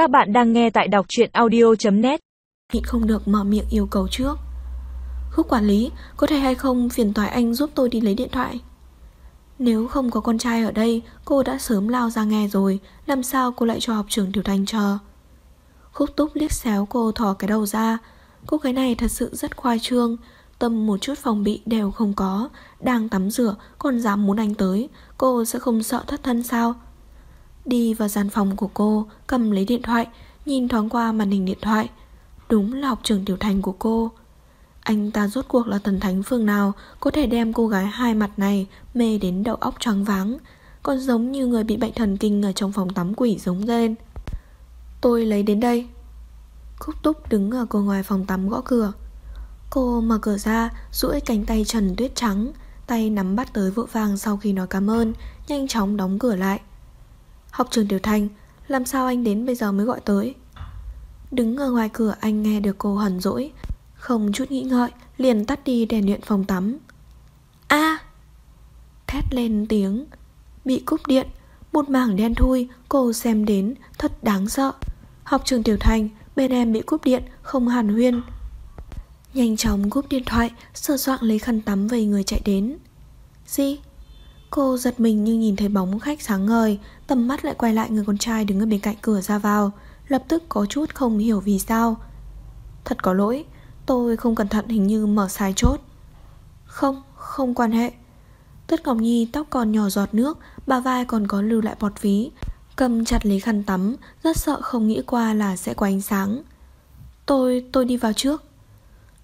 Các bạn đang nghe tại đọc truyện audio.net Nhịn không được mở miệng yêu cầu trước. Khúc quản lý, Có thể hay không phiền toái anh giúp tôi đi lấy điện thoại? Nếu không có con trai ở đây, Cô đã sớm lao ra nghe rồi, Làm sao cô lại cho học trưởng Tiểu Thành chờ? Khúc túc liếc xéo cô thò cái đầu ra. Cô gái này thật sự rất khoai trương, Tâm một chút phòng bị đều không có, Đang tắm rửa, còn dám muốn anh tới, Cô sẽ không sợ thất thân sao? Đi vào gian phòng của cô, Cầm lấy điện thoại, Nhìn thoáng qua màn hình điện thoại. Đúng là học trường tiểu thành của cô. Anh ta rốt cuộc là thần thánh phương nào Có thể đem cô gái hai mặt này Mê đến đầu óc choáng váng, Còn giống như người bị bệnh thần kinh Ở trong phòng tắm quỷ giống lên. Tôi lấy đến đây. Khúc túc đứng ở cô ngoài phòng tắm gõ cửa. Cô mở cửa ra, duỗi cánh tay trần tuyết trắng, Tay nắm bắt tới vội vàng sau khi nói cảm ơn, Nhanh chóng đóng cửa lại. Học trường Tiểu Thành, Làm sao anh đến bây giờ mới gọi tới? Đứng ở ngoài cửa, anh nghe được cô hằn dỗi Không chút nghĩ ngợi, Liền tắt đi đèn điện phòng tắm. A! Thét lên tiếng. Bị cúp điện, Một mảng đen thui, cô xem đến, Thật đáng sợ. Học trường Tiểu Thành, Bên em bị cúp điện, không hàn huyên. Nhanh chóng cúp điện thoại Sơ soạn lấy khăn tắm về người chạy đến. Gì? Cô giật mình như nhìn thấy bóng khách sáng ngời Tầm mắt lại quay lại người con trai đứng ở bên cạnh cửa ra vào. Lập tức có chút không hiểu vì sao. Thật có lỗi Tôi không cẩn thận hình như mở sai chốt. Không, không quan hệ. Tất Ngọc Nhi tóc còn nhỏ giọt nước Bà vai còn có lưu lại bọt ví. Cầm chặt lấy khăn tắm Rất sợ không nghĩ qua là sẽ có ánh sáng. Tôi, tôi đi vào trước.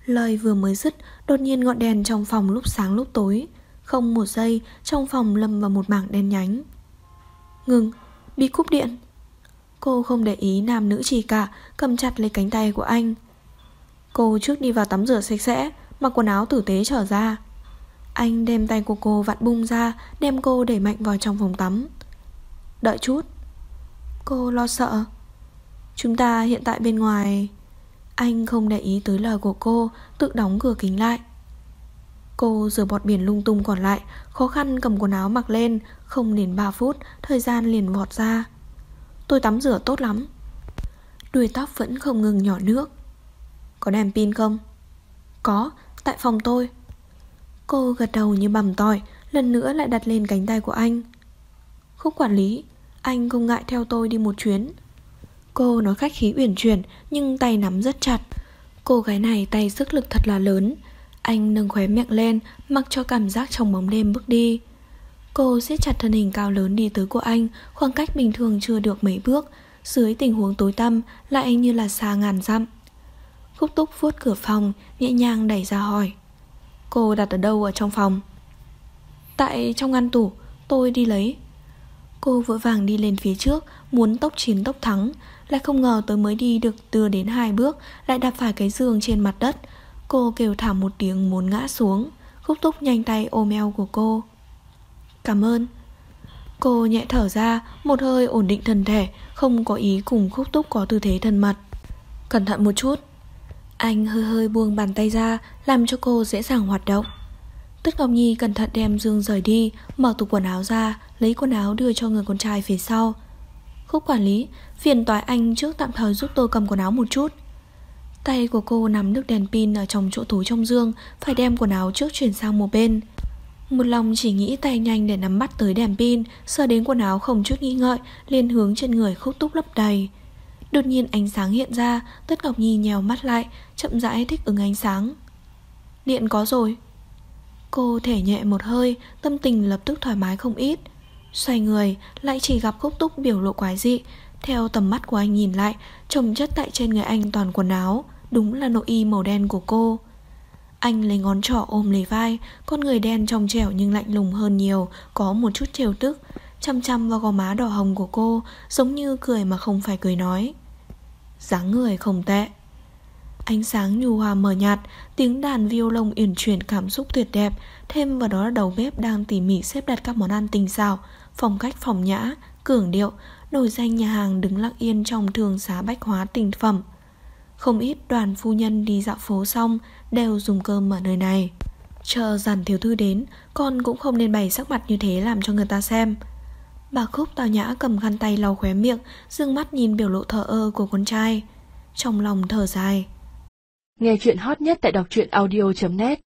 Lời vừa mới dứt Đột nhiên ngọn đèn trong phòng lúc sáng lúc tối. Không một giây Trong phòng lâm vào một mảng đen nhánh. Ngừng, bị cúp điện. Cô không để ý nam nữ chỉ cả Cầm chặt lấy cánh tay của anh. Cô trước đi vào tắm rửa sạch sẽ Mặc quần áo tử tế trở ra. Anh đem tay của cô vặn bung ra Đem cô đẩy mạnh vào trong phòng tắm. Đợi chút. Cô lo sợ. Chúng ta hiện tại bên ngoài. Anh không để ý tới lời của cô Tự đóng cửa kính lại. Cô rửa bọt biển lung tung còn lại Khó khăn cầm quần áo mặc lên Không đến 3 phút Thời gian liền vọt ra. Tôi tắm rửa tốt lắm. Đuôi tóc vẫn không ngừng nhỏ nước. Có đèn pin không? Có, tại phòng tôi. Cô gật đầu như bầm tỏi Lần nữa lại đặt lên cánh tay của anh. Khúc quản lý Anh không ngại theo tôi đi một chuyến. Cô nói khách khí uyển chuyển Nhưng tay nắm rất chặt. Cô gái này tay sức lực thật là lớn anh nâng khóe miệng lên, Mặc cho cảm giác trong bóng đêm bước đi. Cô siết chặt thân hình cao lớn đi tới của anh, Khoảng cách bình thường chưa được mấy bước. Dưới tình huống tối tăm, Lại như là xa ngàn dặm. Khúc túc vuốt cửa phòng, Nhẹ nhàng đẩy ra hỏi. Cô đặt ở đâu ở trong phòng? Tại trong ngăn tủ, Tôi đi lấy. Cô vội vàng đi lên phía trước, Muốn tốc chiến tốc thắng. Lại không ngờ tới mới đi được từ đến hai bước, Lại đạp phải cái giường trên mặt đất. Cô kêu thảm một tiếng muốn ngã xuống, Khúc túc nhanh tay ôm eo của cô. Cảm ơn. Cô nhẹ thở ra, Một hơi ổn định thân thể, Không có ý cùng khúc túc có tư thế thân mật. Cẩn thận một chút. Anh hơi hơi buông bàn tay ra, Làm cho cô dễ dàng hoạt động. Tức Ngọc Nhi cẩn thận đem Dương rời đi, Mở tủ quần áo ra, Lấy quần áo đưa cho người con trai phía sau. Khúc quản lý, Phiền toái anh trước tạm thời giúp tôi cầm quần áo một chút. Tay của cô nắm nước đèn pin Ở trong chỗ túi trong dương, Phải đem quần áo trước chuyển sang một bên. Một lòng chỉ nghĩ tay nhanh để nắm bắt tới đèn pin, Sờ đến quần áo không chút nghi ngợi, liền hướng trên người khúc túc lấp đầy. Đột nhiên ánh sáng hiện ra, Tất Ngọc Nhi nhèo mắt lại, Chậm rãi thích ứng ánh sáng. Điện có rồi. Cô thể nhẹ một hơi, Tâm tình lập tức thoải mái không ít. Xoay người, lại chỉ gặp khúc túc biểu lộ quái dị. Theo tầm mắt của anh nhìn lại, Trồng chất tại trên người anh toàn quần áo. Đúng là nội y màu đen của cô. Anh lấy ngón trỏ ôm lấy vai Con người đen trong trẻo nhưng lạnh lùng hơn nhiều Có một chút trêu tức. Chăm chăm vào gò má đỏ hồng của cô Giống như cười mà không phải cười nói. Dáng người không tệ. Ánh sáng nhu hòa mờ nhạt Tiếng đàn violon uyển chuyển cảm xúc tuyệt đẹp. Thêm vào đó là đầu bếp đang tỉ mỉ xếp đặt các món ăn tinh xảo Phong cách phòng nhã, cường điệu Nổi danh nhà hàng đứng lặng yên trong thường xá bách hóa tinh phẩm không ít đoàn phu nhân đi dạo phố xong Đều dùng cơm ở nơi này Chờ dàn thiếu thư đến Con cũng không nên bày sắc mặt như thế làm cho người ta xem Bà Khúc tào nhã cầm khăn tay lau khóe miệng, dương mắt nhìn biểu lộ thờ ơ của con trai. Trong lòng thở dài. Nghe chuyện hot nhất tại đọc truyện audio.net